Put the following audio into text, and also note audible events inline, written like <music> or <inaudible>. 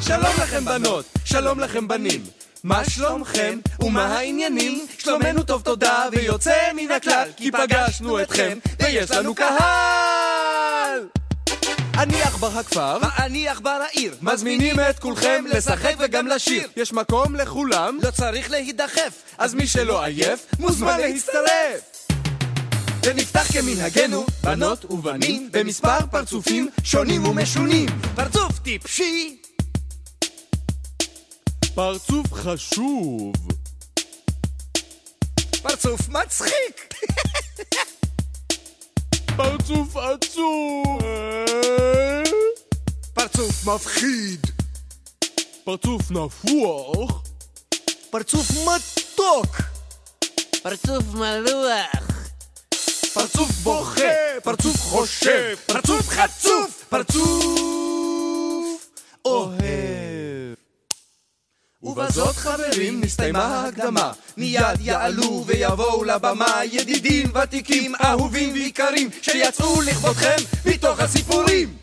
שלום לכם בנות, שלום לכם בנים. מה שלומכם ומה העניינים? שלומנו טוב תודה ויוצא מן הכלל כי פגשנו אתכם ויש לנו קהל! אני עכבר הכפר, ואני עכבר העיר. מזמינים את כולכם לשחק וגם לשיר. יש מקום לכולם, לא צריך להידחף. אז מי שלא עייף, מוזמן להצטרף! ונפתח כמנהגנו, בנות ובנים, במספר פרצופים שונים ומשונים. פרצוף טיפשי, פרצוף חשוב. פרצוף מצחיק. <laughs> פרצוף עצוב. פרצוף מפחיד. פרצוף נפוח. פרצוף מתוק. פרצוף מלוח. פרצוף בוכה. פרצוף חושב. פרצוף חצוף. פרצוף ובזאת חברים נסתיימה ההקדמה. מיד יעלו ויבואו לבמה ידידים ותיקים אהובים ויקרים שיצאו לכבודכם מתוך הסיפורים